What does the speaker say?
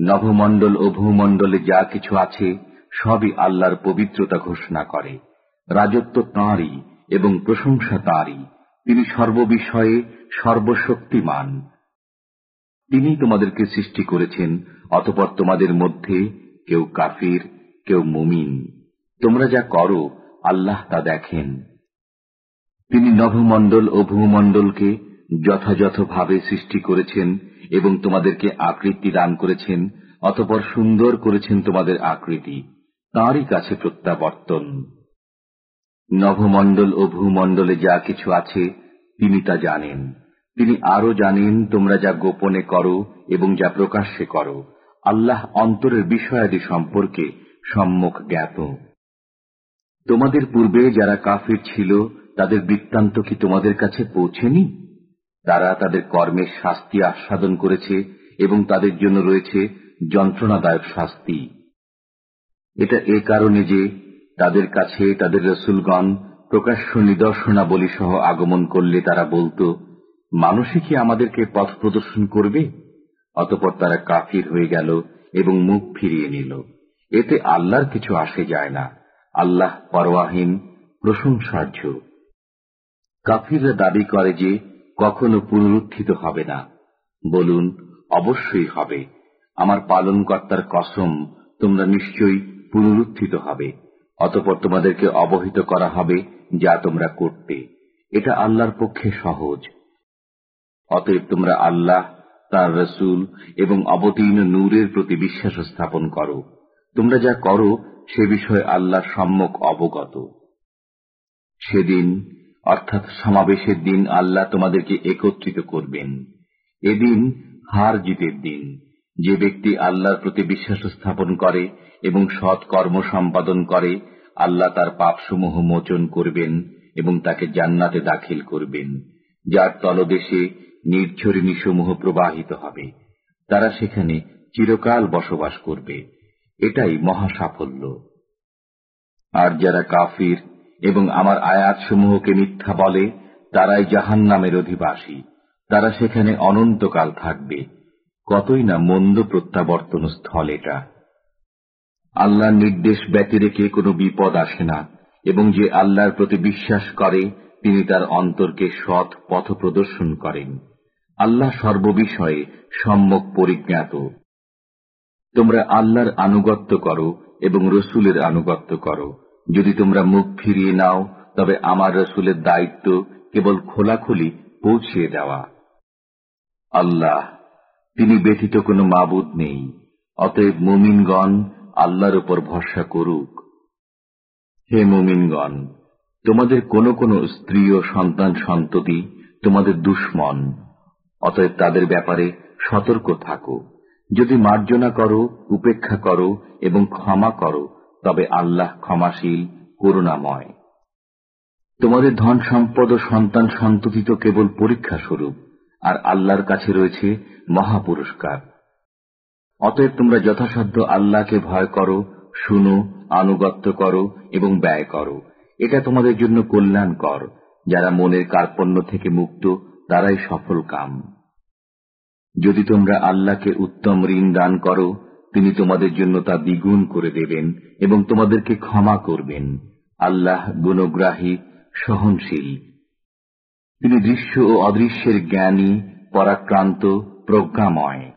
নভমণ্ডল ও ভূমণ্ডলে যা কিছু আছে, সবই আল্লাহর পবিত্রতা ঘোষণা করে। রাজত্ব তাঁরই এবং প্রশংসা তাঁরই। তিনি সর্ববিষয়ে সর্বশক্তিমান। তিনি তোমাদেরকে সৃষ্টি করেছেন, অতপর তোমাদের মধ্যে কেউ কাফির, কেউ মুমিন। তোমরা যা করো, আল্লাহ তা দেখেন। তিনি নভমণ্ডল ও ভূমণ্ডলকে যথাযথভাবে সৃষ্টি করেছেন এবং তোমাদেরকে আকৃতি দান করেছেন, অতপর সুন্দর করেছেন তোমাদের আকৃতি। তাঁরই কাছে প্রত্যাবর্তন। নভমণ্ডল ও ভূমণ্ডলে যা কিছু আছে, তিনি তা জানেন। তিনি আরও জানেন, তোমরা যা গোপনে করো এবং যা প্রকাশ্যে করো। আল্লাহ অন্তরের বিষয়াদি সম্পর্কে সম্মুখ জ্ঞাত। তোমাদের পূর্বে যারা কাফির ছিল, তাদের বৃত্তান্ত কি তোমাদের কাছে পৌঁছেনি? তারা তাদের কর্মের শাস্তি আস্বাদন করেছে এবং তাদের জন্য রয়েছে যন্ত্রণাদায়ক শাস্তি। এটা এ কারণে যে তাদের কাছে তাদের রসুলগণ প্রকাশ্য নিদর্শনাবলী সহ আগমন করলে তারা বলত মানুষই কি আমাদেরকে পথ প্রদর্শন করবে? অতপর তারা কাফির হয়ে গেল এবং মুখ ফিরিয়ে নিল। এতে আল্লাহর কিছু আসে যায় না। আল্লাহ পরওয়াহীন প্রশংসার্য। কাফিররা দাবি করে যে কখনো পুনরুত্থিত হবে না। বলুন, অবশ্যই হবে। আমার পালনকর্তার কসম, তোমরা নিশ্চয়ই পুনরুত্থিত হবে। অতপর তোমাদেরকে অবহিত করা হবে যা তোমরা করতে। এটা আল্লাহর পক্ষে সহজ। অতএব তোমরা আল্লাহ, তার রসুল এবং অবতীর্ণ নূরের প্রতি বিশ্বাস স্থাপন করো। তোমরা যা করো, সে বিষয়ে আল্লাহ সম্যক অবগত। সেদিন অর্থাৎ সমাবেশের দিন আল্লাহ তোমাদেরকে একত্রিত করবেন। এদিন হার জিতের দিন। যে ব্যক্তি আল্লাহর প্রতি বিশ্বাস স্থাপন করে এবং সৎ কর্ম সম্পাদন করে, আল্লাহ তার পাপসমূহ মোচন করবেন এবং তাকে জান্নাতে দাখিল করবেন, যার তলদেশে নির্ঝরিণীসমূহ প্রবাহিত হবে। তারা সেখানে চিরকাল বসবাস করবে। এটাই মহা সাফল্য আর যারা কাফির এবং আমার আয়াতসমূহকে মিথ্যা বলে, তারাই জাহান নামের অধিবাসী। তারা সেখানে অনন্তকাল থাকবে। কতই না মন্দ প্রত্যাবর্তন স্থল এটা। আল্লাহর নির্দেশ ব্যতিরেকে কোনো বিপদ আসে না, এবং যে আল্লাহর প্রতি বিশ্বাস করে, তিনি তার অন্তরকে সৎ পথ প্রদর্শন করেন। আল্লাহ সর্ববিষয়ে সম্যক পরিজ্ঞাত। তোমরা আল্লাহর আনুগত্য করো এবং রসুলের আনুগত্য করো। যদি তোমরা মুখ ফিরিয়ে নাও, তবে আমার রসুলের দায়িত্ব কেবল খোলাখুলি পৌঁছিয়ে দেওয়া। আল্লাহ, তিনি ব্যতীত কোনো মাবুদ নেই। অতএব মুমিনগণ আল্লাহর উপর ভরসা করুক। হে মুমিনগণ, তোমাদের কোনো কোনো স্ত্রী ও সন্তান সন্ততি তোমাদের দুশ্মন। অতএব তাদের ব্যাপারে সতর্ক থাকো। যদি মার্জনা করো, উপেক্ষা করো এবং ক্ষমা করো তবে আল্লাহ ক্ষমাশীল, করুণাময়। তোমাদের ধন সম্পদ ও সন্তান সন্ততি তো কেবল পরীক্ষা স্বরূপ, আর আল্লাহর কাছে রয়েছে মহাপুরস্কার। অতএব তোমরা যথাসাধ্য আল্লাহকে ভয় করো, শুনো, আনুগত্য করো এবং ব্যয় করো। এটা তোমাদের জন্য কল্যাণকর, যারা মনের কার্পণ্য থেকে মুক্ত, তারাই সফল কাম। যদি তোমরা আল্লাহকে উত্তম ঋণ দান করো তিনি তোমাদের জন্য তা দ্বিগুণ করে দেবেন এবং তোমাদেরকে ক্ষমা করবেন। আল্লাহ গুণগ্রাহী, সহনশীল। তিনি দৃশ্য ও অদৃশ্যের জ্ঞানী, পরাক্রান্ত, প্রজ্ঞাময়।